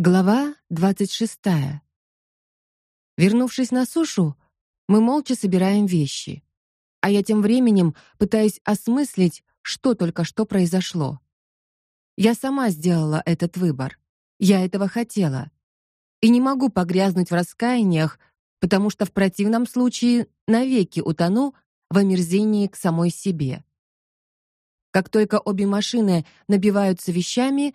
Глава двадцать шестая. Вернувшись на сушу, мы молча собираем вещи, а я тем временем пытаюсь осмыслить, что только что произошло. Я сама сделала этот выбор. Я этого хотела. И не могу погрязнуть в раскаяниях, потому что в противном случае навеки утону в омерзении к самой себе. Как только обе машины набиваются вещами,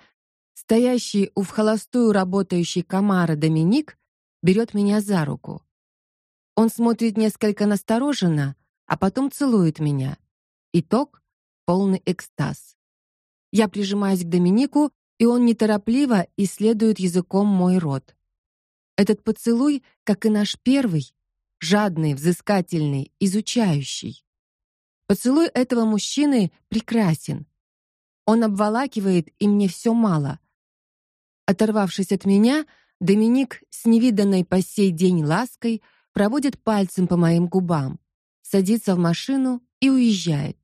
Стоящий у в холостую работающий комара Доминик берет меня за руку. Он смотрит несколько настороженно, а потом целует меня. Итог полный экстаз. Я прижимаюсь к Доминику, и он неторопливо исследует языком мой рот. Этот поцелуй, как и наш первый, жадный, взыскательный, изучающий. Поцелуй этого мужчины прекрасен. Он обволакивает, и мне все мало. Оторвавшись от меня, Доминик с невиданной по сей день лаской проводит пальцем по моим губам, садится в машину и уезжает.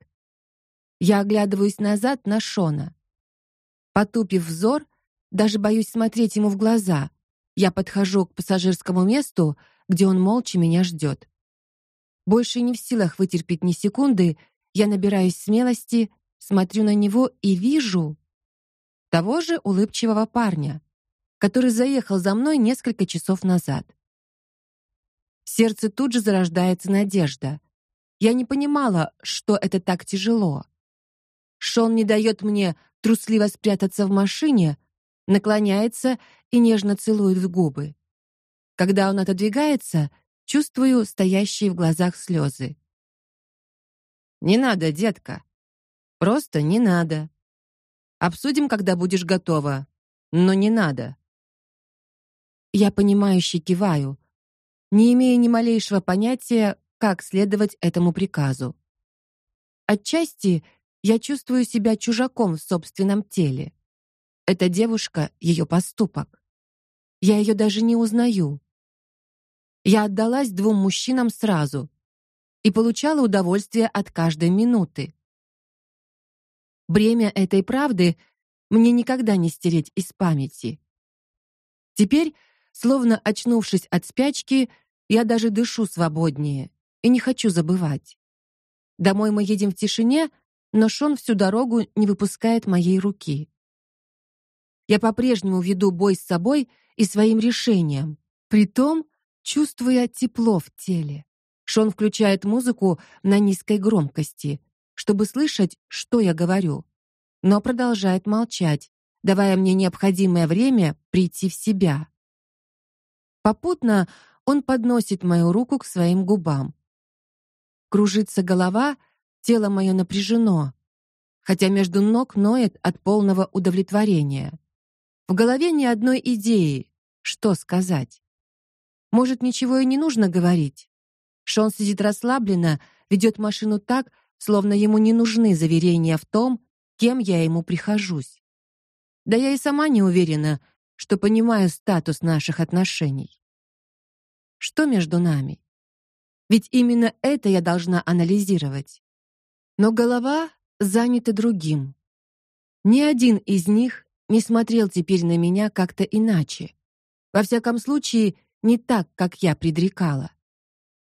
Я оглядываюсь назад на Шона. Потупив взор, даже боюсь смотреть ему в глаза. Я подхожу к пассажирскому месту, где он молча меня ждет. Больше не в силах вытерпеть ни секунды, я набираюсь смелости, смотрю на него и вижу, того же улыбчивого парня, который заехал за мной несколько часов назад. В сердце тут же зарождается надежда. Я не понимала, что это так тяжело. Шон не дает мне трусливо спрятаться в машине, наклоняется и нежно целует в губы. Когда он отодвигается, чувствую стоящие в глазах слезы. Не надо, детка. Просто не надо. Обсудим, когда будешь готова. Но не надо. Я понимающе киваю, не имея ни малейшего понятия, как следовать этому приказу. Отчасти я чувствую себя чужаком в собственном теле. Эта девушка ее поступок. Я ее даже не узнаю. Я отдалась двум мужчинам сразу и получала удовольствие от каждой минуты. Бремя этой правды мне никогда не стереть из памяти. Теперь, словно очнувшись от спячки, я даже дышу свободнее и не хочу забывать. Домой мы едем в тишине, но Шон всю дорогу не выпускает моей руки. Я по-прежнему веду бой с собой и своим решением, притом чувствуя тепло в теле. Шон включает музыку на низкой громкости, чтобы слышать, что я говорю, но продолжает молчать, давая мне необходимое время прийти в себя. Попутно он подносит мою руку к своим губам. Кружится голова, тело мое напряжено, хотя между ног ноет от полного удовлетворения. В голове ни одной идеи, что сказать. Может, ничего и не нужно говорить. Шон сидит расслабленно, ведет машину так, словно ему не нужны заверения в том, кем я ему прихожусь. Да я и сама не уверена, что понимаю статус наших отношений. Что между нами? Ведь именно это я должна анализировать. Но голова занята другим. Ни один из них не смотрел теперь на меня как-то иначе. Во всяком случае, не так, как я предрекала.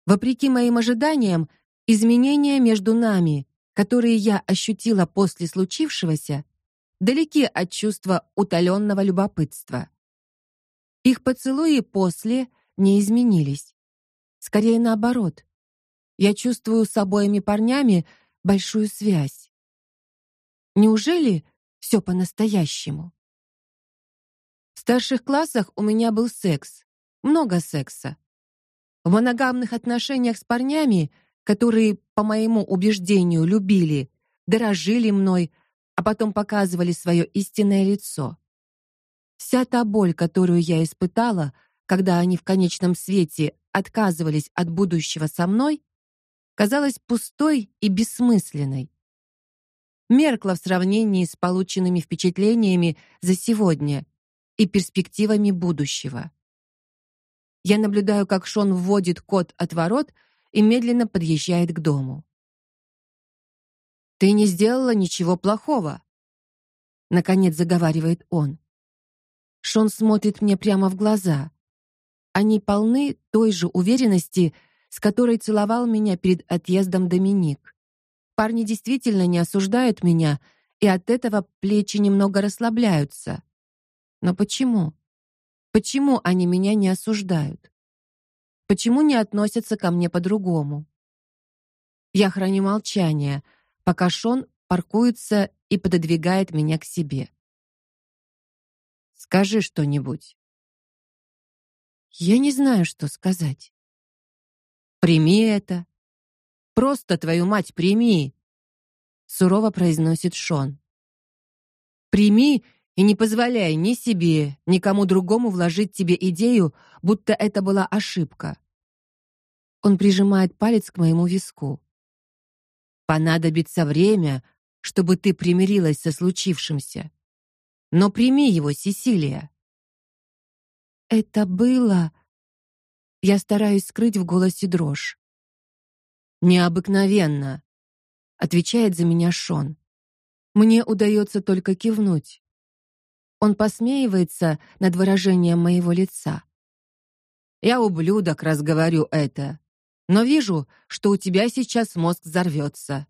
Вопреки моим ожиданиям, Изменения между нами, которые я ощутила после случившегося, далеки от чувства утоленного любопытства. Их поцелуи после не изменились. Скорее наоборот. Я чувствую с обоими парнями большую связь. Неужели все по-настоящему? В старших классах у меня был секс, много секса. В моногамных отношениях с парнями которые, по моему убеждению, любили, дорожили мной, а потом показывали свое истинное лицо. Вся та боль, которую я испытала, когда они в конечном свете отказывались от будущего со мной, казалась пустой и бессмысленной. Меркла в сравнении с полученными впечатлениями за сегодня и перспективами будущего. Я наблюдаю, как Шон вводит код от ворот и медленно подъезжает к дому. Ты не сделала ничего плохого, наконец заговаривает он. Шон смотрит мне прямо в глаза. Они полны той же уверенности, с которой целовал меня перед отъездом Доминик. Парни действительно не осуждают меня, и от этого плечи немного расслабляются. Но почему? Почему они меня не осуждают? Почему не относятся ко мне по-другому? Я храню молчание, пока Шон паркуется и пододвигает меня к себе. Скажи что-нибудь. Я не знаю, что сказать. Прими это. Просто твою мать прими, сурово произносит Шон. Прими и не позволяй ни себе, ни кому другому вложить тебе идею, будто это была ошибка. Он прижимает палец к моему виску. Понадобится время, чтобы ты примирилась со случившимся. Но прими его, Сесилия. Это было Я стараюсь скрыть в голосе дрожь. Необыкновенно, отвечает за меня Шон. Мне удается только кивнуть. Он посмеивается над выражением моего лица. Я ублюдок, раз говорю это. Но вижу, что у тебя сейчас мозг взорвется.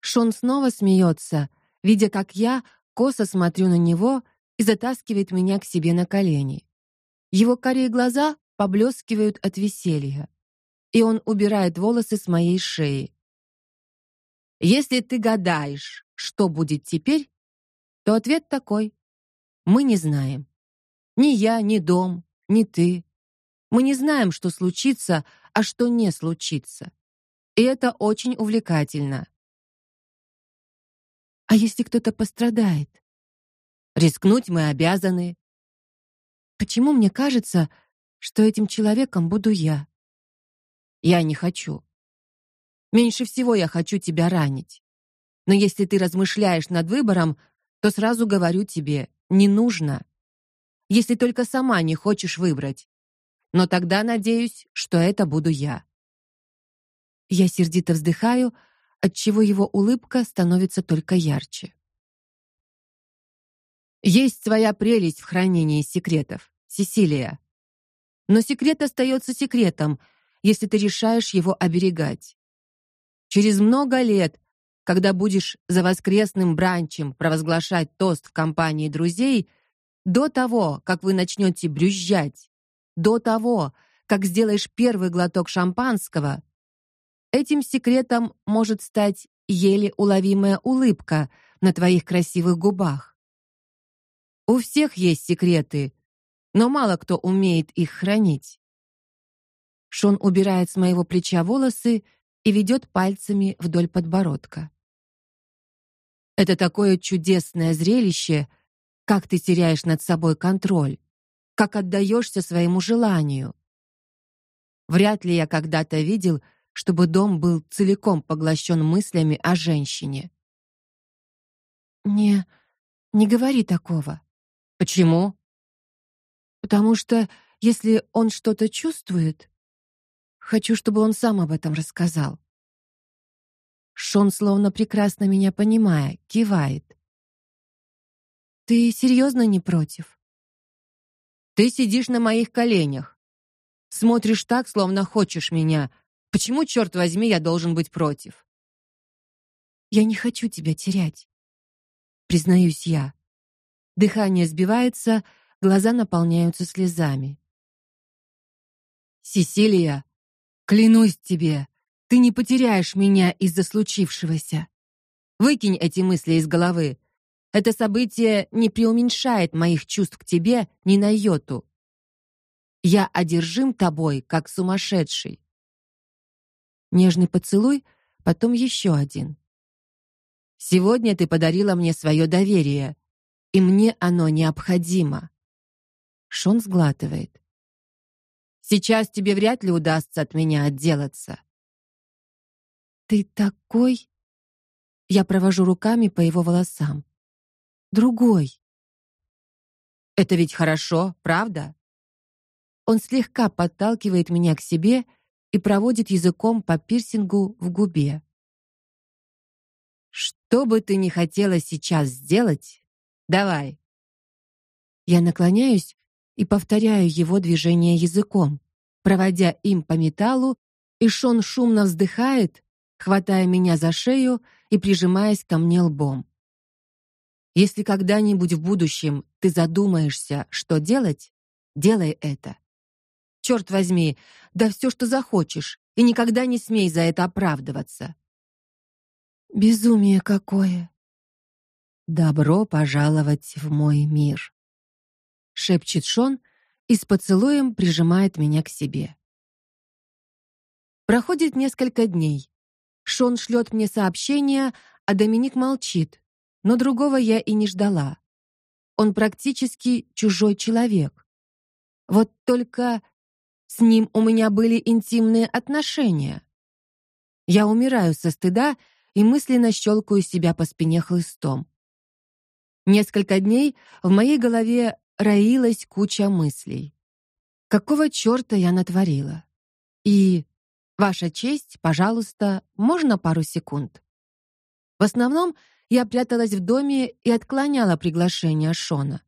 Шон снова смеется, видя, как я косо смотрю на него и затаскивает меня к себе на колени. Его карие глаза поблескивают от веселья, и он убирает волосы с моей шеи. Если ты гадаешь, что будет теперь, то ответ такой: мы не знаем. Ни я, ни дом, ни ты. Мы не знаем, что случится, а что не случится. И это очень увлекательно. А если кто-то пострадает? Рискнуть мы обязаны. Почему мне кажется, что этим человеком буду я? Я не хочу. Меньше всего я хочу тебя ранить. Но если ты размышляешь над выбором, то сразу говорю тебе, не нужно. Если только сама не хочешь выбрать. Но тогда надеюсь, что это буду я. Я сердито вздыхаю, отчего его улыбка становится только ярче. Есть своя прелесть в хранении секретов, Сесилия. Но секрет остается секретом, если ты решаешь его оберегать. Через много лет когда будешь за воскресным бранчем провозглашать тост в компании друзей, до того, как вы начнете брюзжать, до того, как сделаешь первый глоток шампанского, этим секретом может стать еле уловимая улыбка на твоих красивых губах. У всех есть секреты, но мало кто умеет их хранить. Шон убирает с моего плеча волосы и ведет пальцами вдоль подбородка. Это такое чудесное зрелище, как ты теряешь над собой контроль, как отдаешься своему желанию. Вряд ли я когда-то видел, чтобы дом был целиком поглощен мыслями о женщине. Не, не говори такого. Почему? Потому что если он что-то чувствует, хочу, чтобы он сам об этом рассказал. Шон, словно прекрасно меня понимая, кивает. Ты серьезно не против? Ты сидишь на моих коленях. Смотришь так, словно хочешь меня. Почему, черт возьми, я должен быть против? Я не хочу тебя терять. Признаюсь я. Дыхание сбивается, глаза наполняются слезами. Сесилия, клянусь тебе, ты не потеряешь меня из-за случившегося. Выкинь эти мысли из головы. Это событие не преуменьшает моих чувств к тебе ни на йоту. Я одержим тобой, как сумасшедший. Нежный поцелуй, потом еще один. Сегодня ты подарила мне свое доверие, и мне оно необходимо. Шон сглатывает. Сейчас тебе вряд ли удастся от меня отделаться. Ты такой? Я провожу руками по его волосам. Другой. Это ведь хорошо, правда? Он слегка подталкивает меня к себе и проводит языком по пирсингу в губе. Что бы ты ни хотела сейчас сделать, давай. Я наклоняюсь и повторяю его движение языком, проводя им по металлу, и Шон шумно вздыхает, хватая меня за шею и прижимаясь ко мне лбом. Если когда-нибудь в будущем ты задумаешься, что делать, делай это. Черт возьми, да все, что захочешь, и никогда не смей за это оправдываться. Безумие какое. Добро пожаловать в мой мир, шепчет Шон и с поцелуем прижимает меня к себе. Проходит несколько дней. Шон шлет мне сообщение, а Доминик молчит, но другого я и не ждала. Он практически чужой человек. Вот только с ним у меня были интимные отношения. Я умираю со стыда и мысленно щелкаю себя по спине хлыстом. Несколько дней в моей голове роилась куча мыслей. Какого чёрта я натворила? И ваша честь, пожалуйста, можно пару секунд. В основном я пряталась в доме и отклоняла приглашения Шона.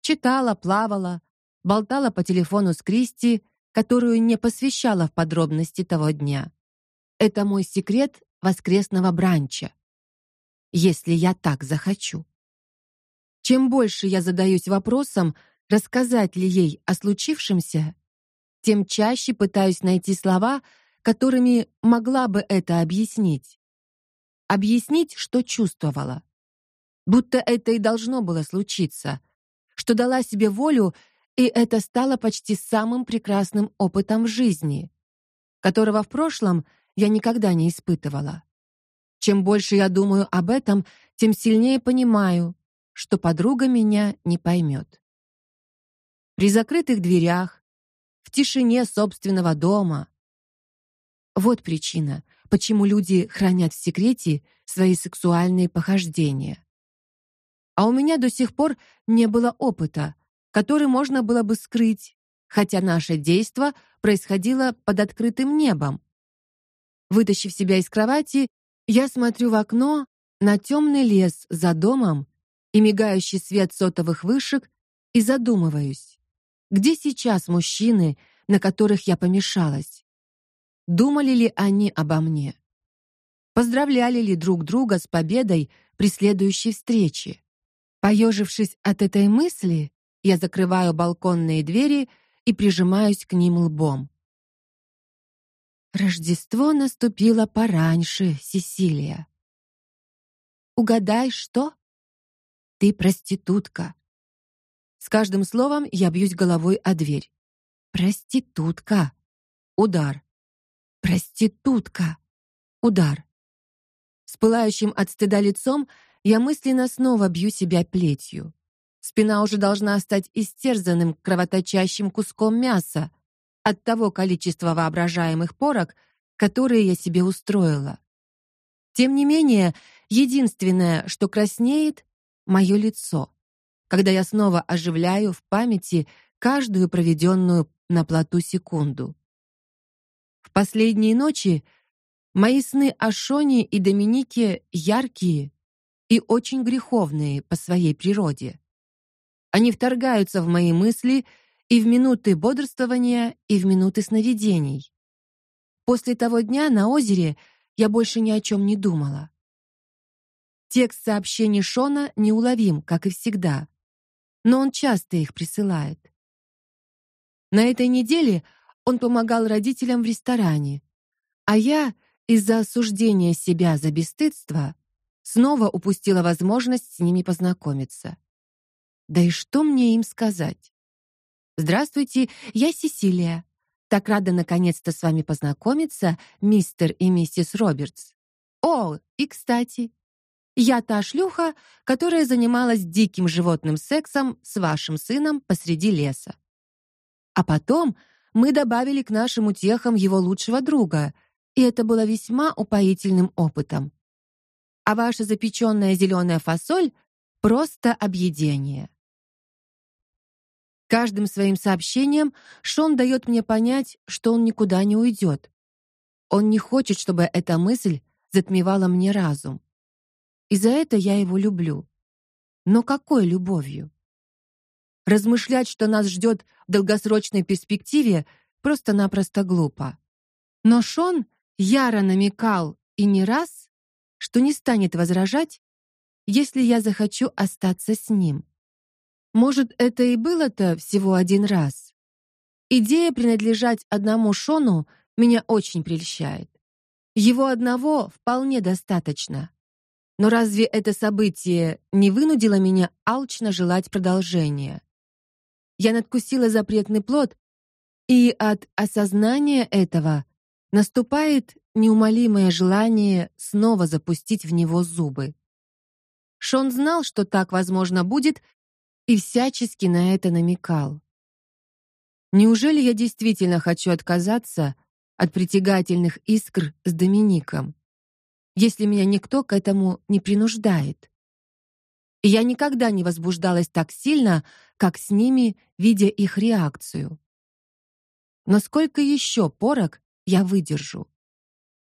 Читала, плавала, болтала по телефону с Кристи, которую не посвящала в подробности того дня. Это мой секрет воскресного бранча. Если я так захочу. Чем больше я задаюсь вопросом, рассказать ли ей о случившемся, тем чаще пытаюсь найти слова, которыми могла бы это объяснить. Объяснить, что чувствовала. Будто это и должно было случиться, что дала себе волю и это стало почти самым прекрасным опытом в жизни, которого в прошлом я никогда не испытывала. Чем больше я думаю об этом, тем сильнее понимаю, что подруга меня не поймет. При закрытых дверях, в тишине собственного дома. Вот причина, почему люди хранят в секрете свои сексуальные похождения. А у меня до сих пор не было опыта, который можно было бы скрыть, хотя наше действо происходило под открытым небом. Вытащив себя из кровати, я смотрю в окно на темный лес за домом и мигающий свет сотовых вышек и задумываюсь, где сейчас мужчины, на которых я помешалась? Думали ли они обо мне? Поздравляли ли друг друга с победой при следующей встрече? Поежившись от этой мысли, я закрываю балконные двери и прижимаюсь к ним лбом. Рождество наступило пораньше, Сесилия. Угадай, что? Ты проститутка. С каждым словом я бьюсь головой о дверь. Проститутка. Удар. Проститутка. Удар. С пылающим от стыда лицом я мысленно снова бью себя плетью. Спина уже должна стать истерзанным кровоточащим куском мяса от того количества воображаемых порок, которые я себе устроила. Тем не менее, единственное, что краснеет мое лицо, когда я снова оживляю в памяти каждую проведенную на плоту секунду. В последние ночи мои сны о Шоне и Доминике яркие и очень греховные по своей природе. Они вторгаются в мои мысли и в минуты бодрствования, и в минуты сновидений. После того дня на озере я больше ни о чем не думала. Текст сообщений Шона неуловим, как и всегда, но он часто их присылает. На этой неделе он помогал родителям в ресторане, а я из-за осуждения себя за бесстыдство снова упустила возможность с ними познакомиться. Да и что мне им сказать? Здравствуйте, я Сесилия. Так рада наконец-то с вами познакомиться, мистер и миссис Робертс. О, и кстати, я та шлюха, которая занималась диким животным сексом с вашим сыном посреди леса. А потом мы добавили к нашим утехам его лучшего друга, и это было весьма упоительным опытом. А ваша запеченная зеленая фасоль просто объедение. Каждым своим сообщением Шон дает мне понять, что он никуда не уйдет. Он не хочет, чтобы эта мысль затмевала мне разум. И за это я его люблю. Но какой любовью? Размышлять, что нас ждет в долгосрочной перспективе, просто-напросто глупо. Но Шон яро намекал и не раз, что не станет возражать, если я захочу остаться с ним. Может, это и было-то всего один раз. Идея принадлежать одному Шону меня очень прельщает. Его одного вполне достаточно. Но разве это событие не вынудило меня алчно желать продолжения? Я надкусила запретный плод, и от осознания этого наступает неумолимое желание снова запустить в него зубы. Шон знал, что так возможно будет, и всячески на это намекал. Неужели я действительно хочу отказаться от притягательных искр с Домиником, если меня никто к этому не принуждает? Я никогда не возбуждалась так сильно, как с ними, видя их реакцию. Но сколько еще порок я выдержу?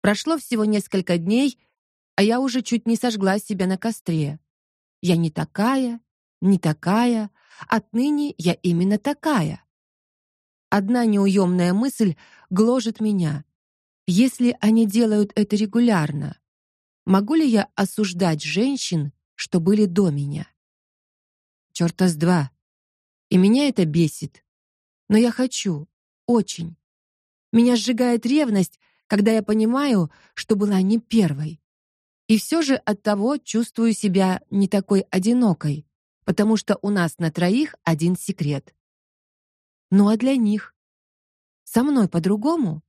Прошло всего несколько дней, а я уже чуть не сожгла себя на костре. Я не такая, не такая, отныне я именно такая. Одна неуемная мысль гложет меня. Если они делают это регулярно, могу ли я осуждать женщин, что были до меня? Чёрта с два. И меня это бесит. Но я хочу, очень. Меня сжигает ревность, когда я понимаю, что была не первой. И все же от того чувствую себя не такой одинокой, потому что у нас на троих один секрет. Ну а для них со мной по-другому?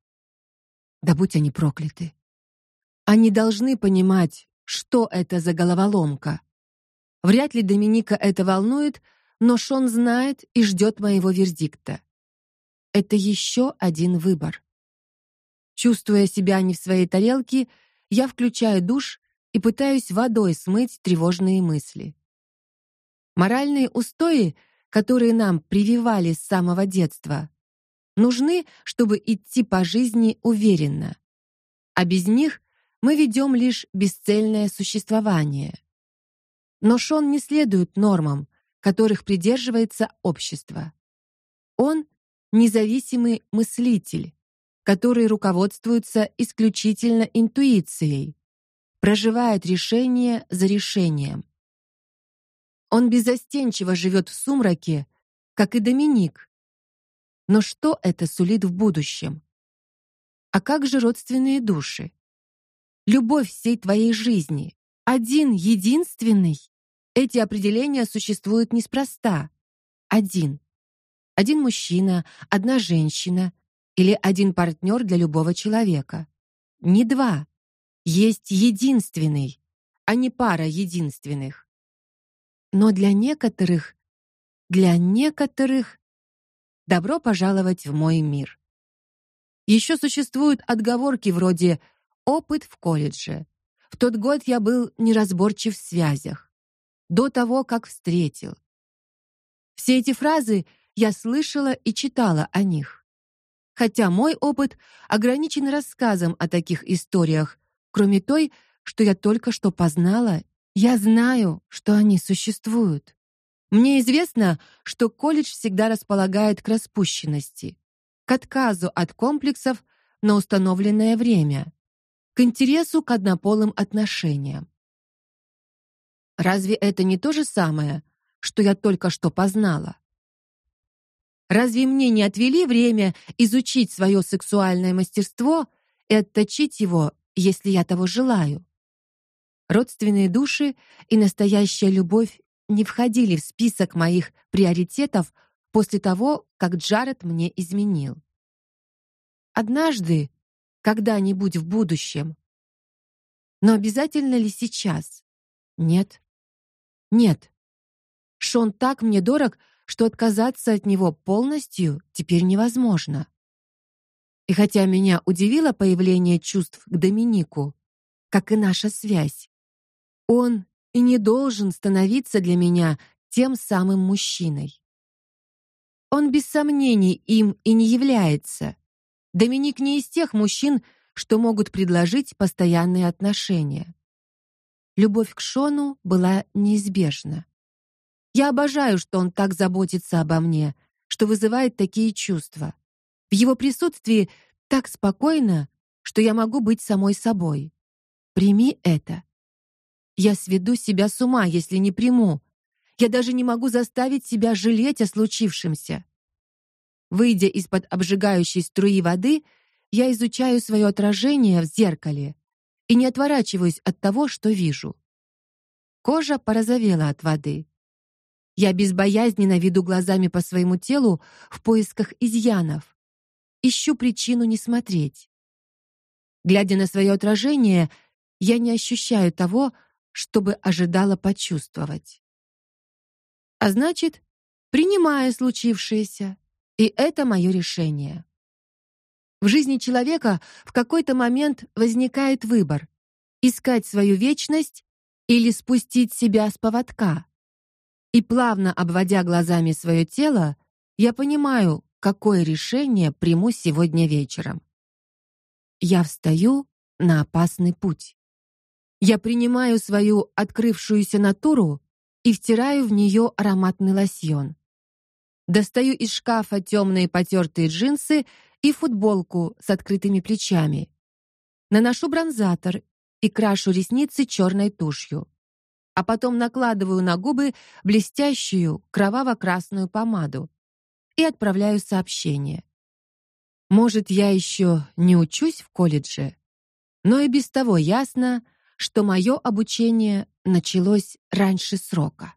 Да будь они прокляты. Они должны понимать, что это за головоломка. Вряд ли Доминика это волнует, но Шон знает и ждет моего вердикта. Это еще один выбор. Чувствуя себя не в своей тарелке, я включаю душ и пытаюсь водой смыть тревожные мысли. Моральные устои, которые нам прививали с самого детства, нужны, чтобы идти по жизни уверенно. А без них мы ведем лишь бесцельное существование. Но Шон не следует нормам, которых придерживается общество. Он независимый мыслитель, который руководствуется исключительно интуицией, проживает решение за решением. Он безостенчиво живет в сумраке, как и Доминик. Но что это сулит в будущем? А как же родственные души? Любовь всей твоей жизни, один, единственный. Эти определения существуют неспроста. Один. Один мужчина, одна женщина, или один партнер для любого человека. Не два. Есть единственный, а не пара единственных. Но для некоторых, для некоторых добро пожаловать в мой мир. Еще существуют отговорки вроде опыт в колледже. В тот год я был неразборчив в связях. До того, как встретил. Все эти фразы я слышала и читала о них хотя мой опыт ограничен рассказом о таких историях. Кроме той, что я только что познала, я знаю, что они существуют. Мне известно, что колледж всегда располагает к распущенности, к отказу от комплексов на установленное время, к интересу к однополым отношениям. Разве это не то же самое, что я только что познала? Разве мне не отвели время изучить свое сексуальное мастерство и отточить его, если я того желаю? Родственные души и настоящая любовь не входили в список моих приоритетов после того, как Джаред мне изменил. Однажды, когда-нибудь в будущем. Но обязательно ли сейчас? Нет. Нет. Шон так мне дорог, что отказаться от него полностью теперь невозможно. И хотя меня удивило появление чувств к Доминику, как и наша связь, он и не должен становиться для меня тем самым мужчиной. Он без сомнений им и не является. Доминик не из тех мужчин, что могут предложить постоянные отношения. Любовь к Шону была неизбежна. Я обожаю, что он так заботится обо мне, что вызывает такие чувства. В его присутствии так спокойно, что я могу быть самой собой. Прими это. Я сведу себя с ума, если не приму. Я даже не могу заставить себя жалеть о случившемся. Выйдя из-под обжигающей струи воды, я изучаю свое отражение в зеркале и не отворачиваюсь от того, что вижу. Кожа порозовела от воды. Я безбоязненно веду глазами по своему телу в поисках изъянов. Ищу причину не смотреть. Глядя на свое отражение, я не ощущаю того, чтобы ожидала почувствовать. А значит, принимаю случившееся, и это мое решение. В жизни человека в какой-то момент возникает выбор: искать свою вечность или спустить себя с поводка. И плавно обводя глазами свое тело, я понимаю, какое решение приму сегодня вечером. Я встаю на опасный путь. Я принимаю свою открывшуюся натуру и втираю в нее ароматный лосьон. Достаю из шкафа темные потертые джинсы и футболку с открытыми плечами. Наношу бронзатор и крашу ресницы черной тушью а потом накладываю на губы блестящую кроваво-красную помаду и отправляю сообщение. Может, я еще не учусь в колледже, но и без того ясно, что мое обучение началось раньше срока.